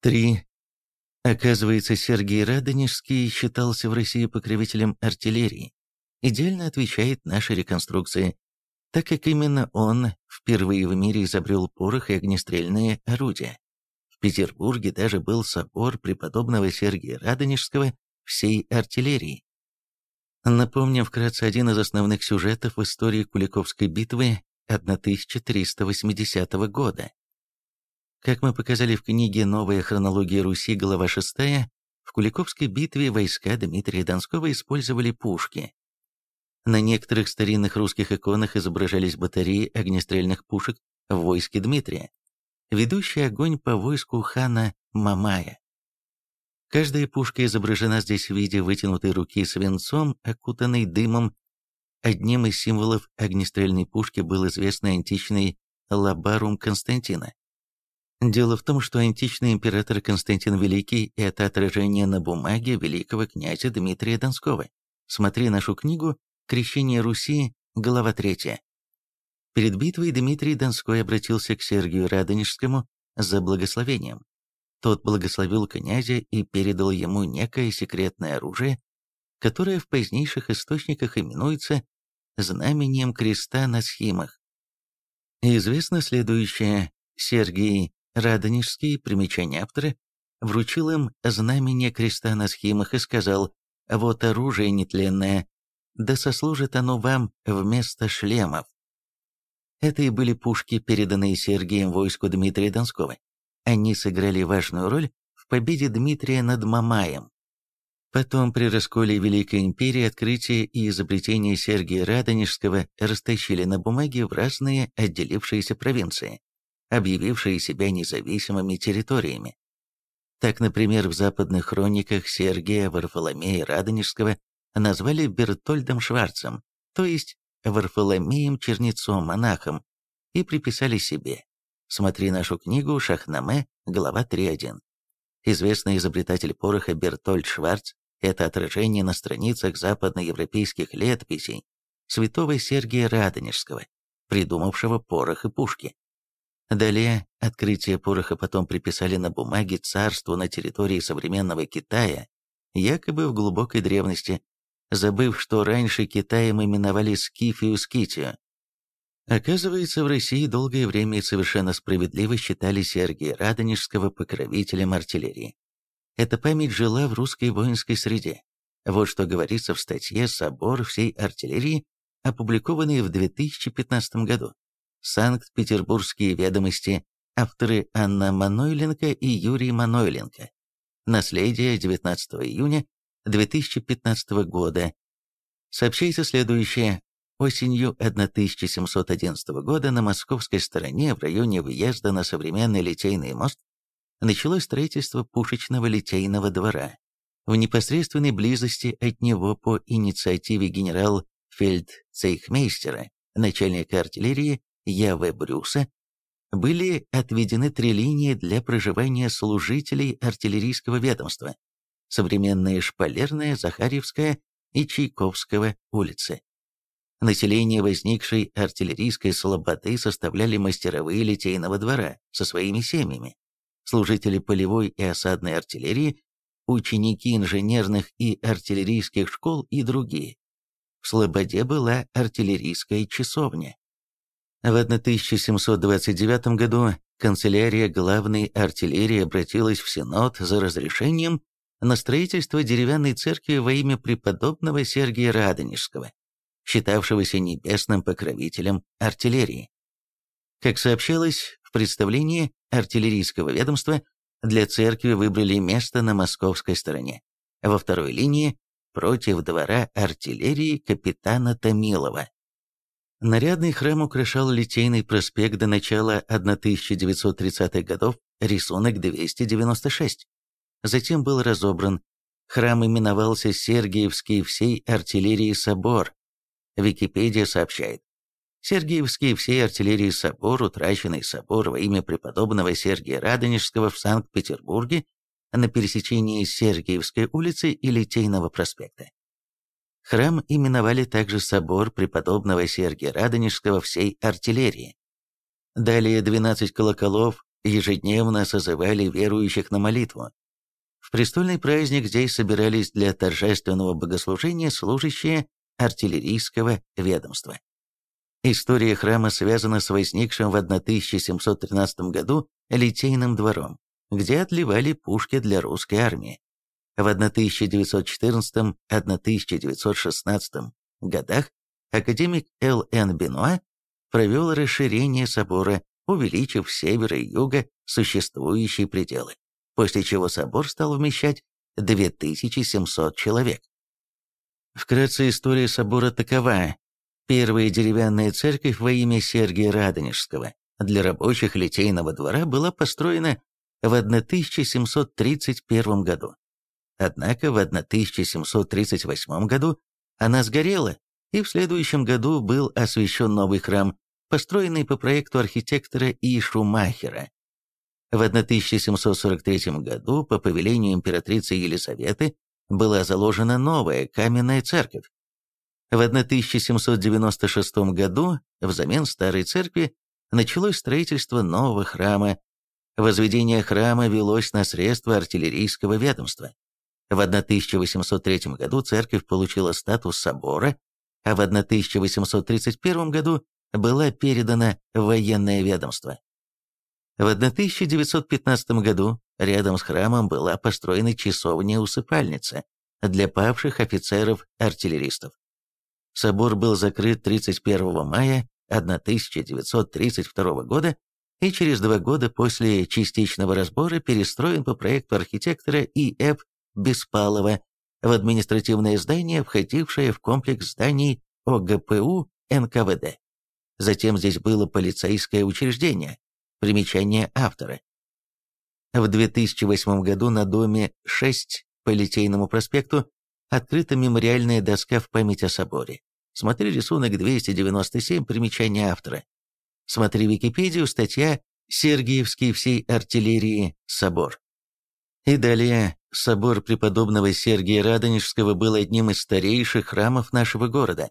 3. Оказывается, Сергий Радонежский считался в России покровителем артиллерии. Идеально отвечает нашей реконструкции, так как именно он впервые в мире изобрел порох и огнестрельные орудия. В Петербурге даже был собор преподобного Сергия Радонежского всей артиллерии. Напомним вкратце один из основных сюжетов в истории Куликовской битвы 1380 года. Как мы показали в книге «Новая хронология Руси», глава 6, в Куликовской битве войска Дмитрия Донского использовали пушки. На некоторых старинных русских иконах изображались батареи огнестрельных пушек в войске Дмитрия, ведущий огонь по войску хана Мамая. Каждая пушка изображена здесь в виде вытянутой руки свинцом, окутанной дымом. Одним из символов огнестрельной пушки был известный античный лабарум Константина. Дело в том, что античный император Константин Великий – это отражение на бумаге великого князя Дмитрия Донского. Смотри нашу книгу «Крещение Руси», глава 3. Перед битвой Дмитрий Донской обратился к Сергию Радонежскому за благословением. Тот благословил князя и передал ему некое секретное оружие, которое в позднейших источниках именуется знамением креста на схимах. Известно следующее. Сергий Радонежский, примечание автора, вручил им знамение креста на схимах и сказал «Вот оружие нетленное, да сослужит оно вам вместо шлемов». Это и были пушки, переданные Сергием войску Дмитрия Донского. Они сыграли важную роль в победе Дмитрия над Мамаем. Потом при расколе Великой Империи открытие и изобретение Сергия Радонежского растащили на бумаге в разные отделившиеся провинции, объявившие себя независимыми территориями. Так, например, в западных хрониках Сергия Варфоломея Радонежского назвали Бертольдом Шварцем, то есть Варфоломеем Чернецом, монахом, и приписали себе. Смотри нашу книгу «Шахнаме», глава 3.1. Известный изобретатель пороха Бертольд Шварц – это отражение на страницах западноевропейских летописей святого Сергия Радонежского, придумавшего порох и пушки. Далее открытие пороха потом приписали на бумаге царству на территории современного Китая, якобы в глубокой древности, забыв, что раньше Китаем именовали Скифию-Скитию. Оказывается, в России долгое время и совершенно справедливо считали Сергия Радонежского покровителем артиллерии. Эта память жила в русской воинской среде. Вот что говорится в статье «Собор всей артиллерии», опубликованной в 2015 году. Санкт-Петербургские ведомости, авторы Анна Манойленко и Юрий Манойленко. Наследие 19 июня 2015 года. Сообщается следующее. Осенью 1711 года на московской стороне, в районе въезда на современный Литейный мост, началось строительство пушечного Литейного двора. В непосредственной близости от него по инициативе генерал-фельдцейхмейстера, начальника артиллерии Я.В. Брюса, были отведены три линии для проживания служителей артиллерийского ведомства современные Шпалерная, Захарьевская и Чайковского улицы. Население возникшей артиллерийской слободы составляли мастеровые Литейного двора со своими семьями, служители полевой и осадной артиллерии, ученики инженерных и артиллерийских школ и другие. В Слободе была артиллерийская часовня. В 1729 году канцелярия главной артиллерии обратилась в Синод за разрешением на строительство деревянной церкви во имя преподобного Сергия Радонежского, считавшегося небесным покровителем артиллерии. Как сообщалось в представлении артиллерийского ведомства, для церкви выбрали место на московской стороне, во второй линии против двора артиллерии капитана Томилова. Нарядный храм украшал Литейный проспект до начала 1930-х годов, рисунок 296 затем был разобран. Храм именовался Сергиевский всей артиллерии собор. Википедия сообщает. Сергиевский всей артиллерии собор, утраченный собор во имя преподобного Сергия Радонежского в Санкт-Петербурге на пересечении Сергиевской улицы и Литейного проспекта. Храм именовали также собор преподобного Сергия Радонежского всей артиллерии. Далее 12 колоколов ежедневно созывали верующих на молитву. В престольный праздник здесь собирались для торжественного богослужения служащие артиллерийского ведомства. История храма связана с возникшим в 1713 году Литейным двором, где отливали пушки для русской армии. В 1914-1916 годах академик Л.Н. Бенуа провел расширение собора, увеличив с севера и юга существующие пределы, после чего собор стал вмещать 2700 человек. Вкратце история собора такова. Первая деревянная церковь во имя Сергия Радонежского для рабочих Литейного двора была построена в 1731 году. Однако в 1738 году она сгорела, и в следующем году был освящен новый храм, построенный по проекту архитектора И. Шумахера. В 1743 году по повелению императрицы Елизаветы была заложена новая каменная церковь. В 1796 году взамен старой церкви началось строительство нового храма. Возведение храма велось на средства артиллерийского ведомства. В 1803 году церковь получила статус собора, а в 1831 году была передана военное ведомство. В 1915 году рядом с храмом была построена часовня-усыпальница для павших офицеров-артиллеристов. Собор был закрыт 31 мая 1932 года и через два года после частичного разбора перестроен по проекту архитектора И.Ф. Беспалова в административное здание, входившее в комплекс зданий ОГПУ НКВД. Затем здесь было полицейское учреждение, Примечание автора. В 2008 году на доме 6 по Литейному проспекту открыта мемориальная доска в память о соборе. Смотри рисунок 297, примечание автора. Смотри Википедию, статья «Сергиевский всей артиллерии собор». И далее, собор преподобного Сергия Радонежского был одним из старейших храмов нашего города.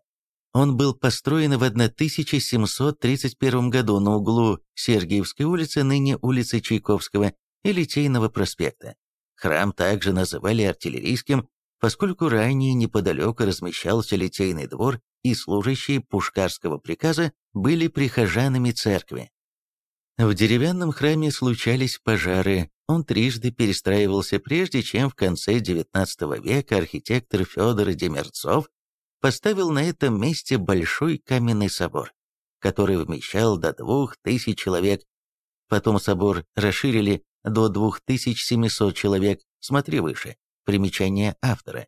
Он был построен в 1731 году на углу Сергиевской улицы, ныне улицы Чайковского, и Литейного проспекта. Храм также называли артиллерийским, поскольку ранее неподалеку размещался Литейный двор, и служащие Пушкарского приказа были прихожанами церкви. В деревянном храме случались пожары, он трижды перестраивался, прежде чем в конце XIX века архитектор Федор Демерцов поставил на этом месте большой каменный собор, который вмещал до двух тысяч человек. Потом собор расширили до 2700 человек, смотри выше, примечание автора.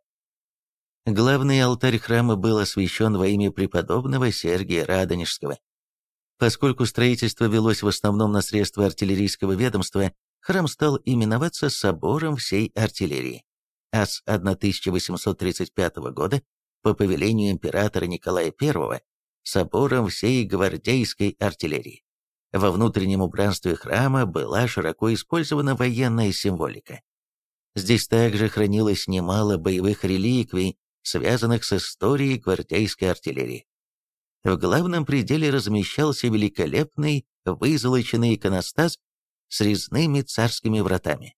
Главный алтарь храма был освящен во имя преподобного Сергия Радонежского. Поскольку строительство велось в основном на средства артиллерийского ведомства, храм стал именоваться Собором всей артиллерии. А с 1835 года по повелению императора Николая I собором всей гвардейской артиллерии. Во внутреннем убранстве храма была широко использована военная символика. Здесь также хранилось немало боевых реликвий, связанных с историей гвардейской артиллерии. В главном пределе размещался великолепный вызолоченный иконостас с резными царскими вратами.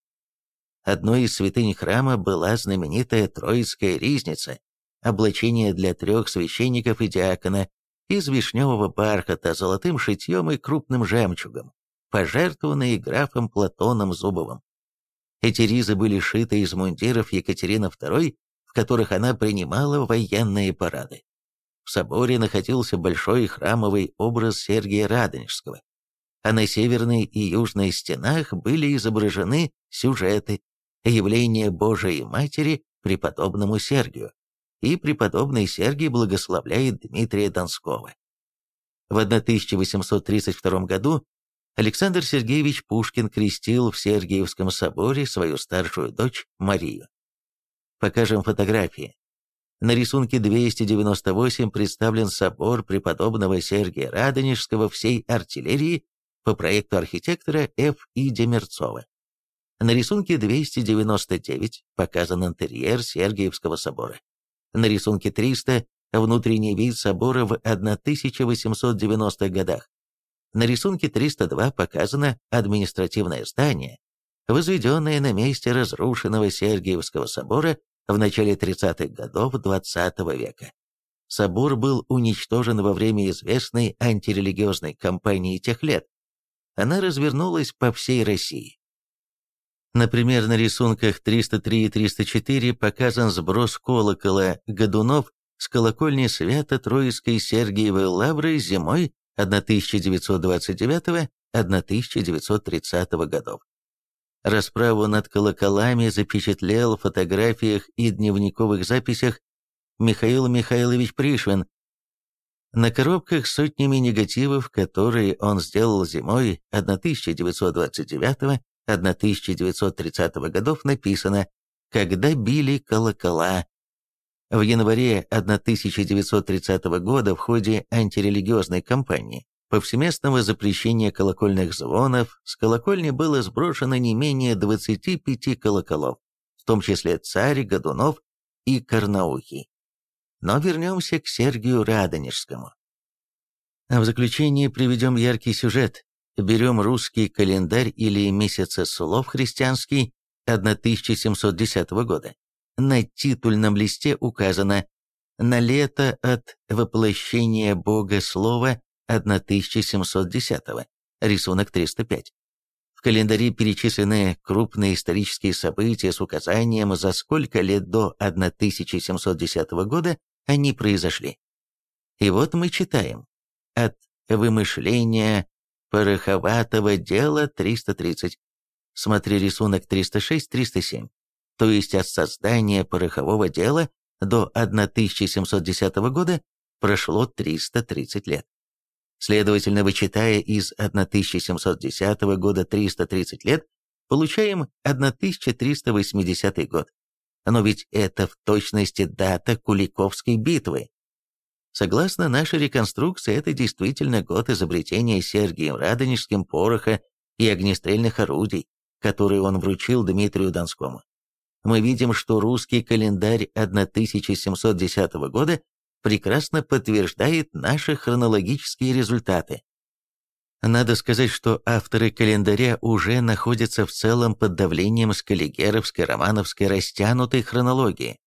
Одной из святынь храма была знаменитая Троицкая ризница, облачение для трех священников и диакона из вишневого бархата золотым шитьем и крупным жемчугом, пожертвованные графом Платоном Зубовым. Эти ризы были шиты из мундиров Екатерины II, в которых она принимала военные парады. В соборе находился большой храмовый образ Сергия Радонежского, а на северной и южной стенах были изображены сюжеты явления Божией Матери преподобному Сергию и преподобный Сергий благословляет Дмитрия Донского. В 1832 году Александр Сергеевич Пушкин крестил в Сергиевском соборе свою старшую дочь Марию. Покажем фотографии. На рисунке 298 представлен собор преподобного Сергия Радонежского всей артиллерии по проекту архитектора Ф. И. Демерцова. На рисунке 299 показан интерьер Сергиевского собора. На рисунке 300 внутренний вид собора в 1890-х годах. На рисунке 302 показано административное здание, возведенное на месте разрушенного Сергиевского собора в начале 30-х годов XX -го века. Собор был уничтожен во время известной антирелигиозной кампании тех лет. Она развернулась по всей России. Например, на рисунках 303 и 304 показан сброс колокола Годунов с колокольни Свято-Троицкой Сергиевой Лавры зимой 1929-1930 годов. Расправу над колоколами запечатлел в фотографиях и дневниковых записях Михаил Михайлович Пришвин. На коробках сотнями негативов, которые он сделал зимой 1929-1930 годов, написано «Когда били колокола». В январе 1930 года в ходе антирелигиозной кампании повсеместного запрещения колокольных звонов с колокольни было сброшено не менее 25 колоколов, в том числе царь, Годунов и Карнаухий. Но вернемся к Сергию Радонежскому. А в заключение приведем яркий сюжет. Берем русский календарь или месяцеслов христианский 1710 года. На титульном листе указано «На лето от воплощения Бога Слова 1710, рисунок 305. В календаре перечислены крупные исторические события с указанием, за сколько лет до 1710 года они произошли. И вот мы читаем «От вымышления пороховатого дела 330». Смотри рисунок 306-307. То есть от создания порохового дела до 1710 года прошло 330 лет. Следовательно, вычитая из 1710 года 330 лет, получаем 1380 год. Но ведь это в точности дата Куликовской битвы. Согласно нашей реконструкции, это действительно год изобретения Сергием Радонежским пороха и огнестрельных орудий, которые он вручил Дмитрию Донскому. Мы видим, что русский календарь 1710 года прекрасно подтверждает наши хронологические результаты. Надо сказать, что авторы календаря уже находятся в целом под давлением скаллигеровской романовской растянутой хронологии,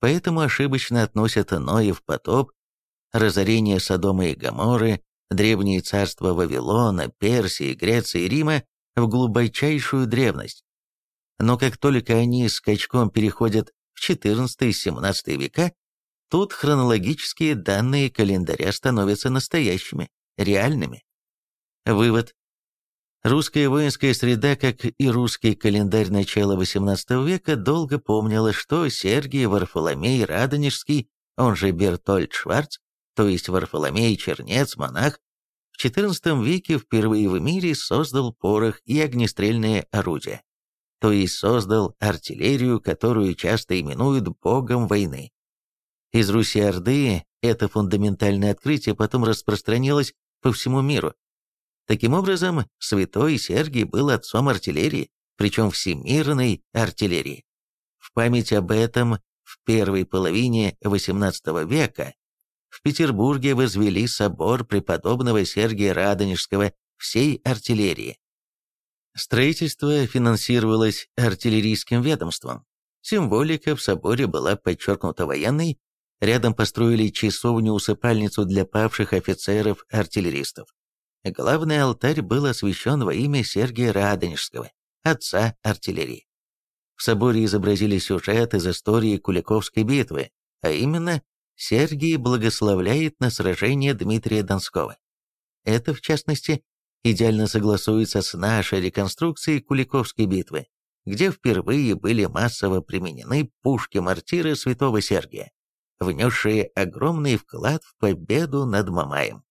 поэтому ошибочно относят Ноев потоп, разорение Содома и Гоморры, древние царства Вавилона, Персии, Греции и Рима в глубочайшую древность. Но как только они скачком переходят в XIV-XVII века, Тут хронологические данные календаря становятся настоящими, реальными. Вывод. Русская воинская среда, как и русский календарь начала XVIII века, долго помнила, что Сергий Варфоломей Радонежский, он же Бертольд Шварц, то есть Варфоломей Чернец, монах, в XIV веке впервые в мире создал порох и огнестрельные орудия, то есть создал артиллерию, которую часто именуют богом войны. Из Руси-Орды это фундаментальное открытие потом распространилось по всему миру. Таким образом, святой Сергий был отцом артиллерии, причем всемирной артиллерии. В память об этом в первой половине XVIII века в Петербурге возвели собор преподобного Сергия Радонежского всей артиллерии. Строительство финансировалось артиллерийским ведомством. Символика в соборе была подчеркнута военной, Рядом построили часовню-усыпальницу для павших офицеров-артиллеристов. Главный алтарь был освящен во имя Сергия Радонежского, отца артиллерии. В соборе изобразили сюжет из истории Куликовской битвы, а именно Сергий благословляет на сражение Дмитрия Донского. Это, в частности, идеально согласуется с нашей реконструкцией Куликовской битвы, где впервые были массово применены пушки-мортиры святого Сергия внесшие огромный вклад в победу над Мамаем.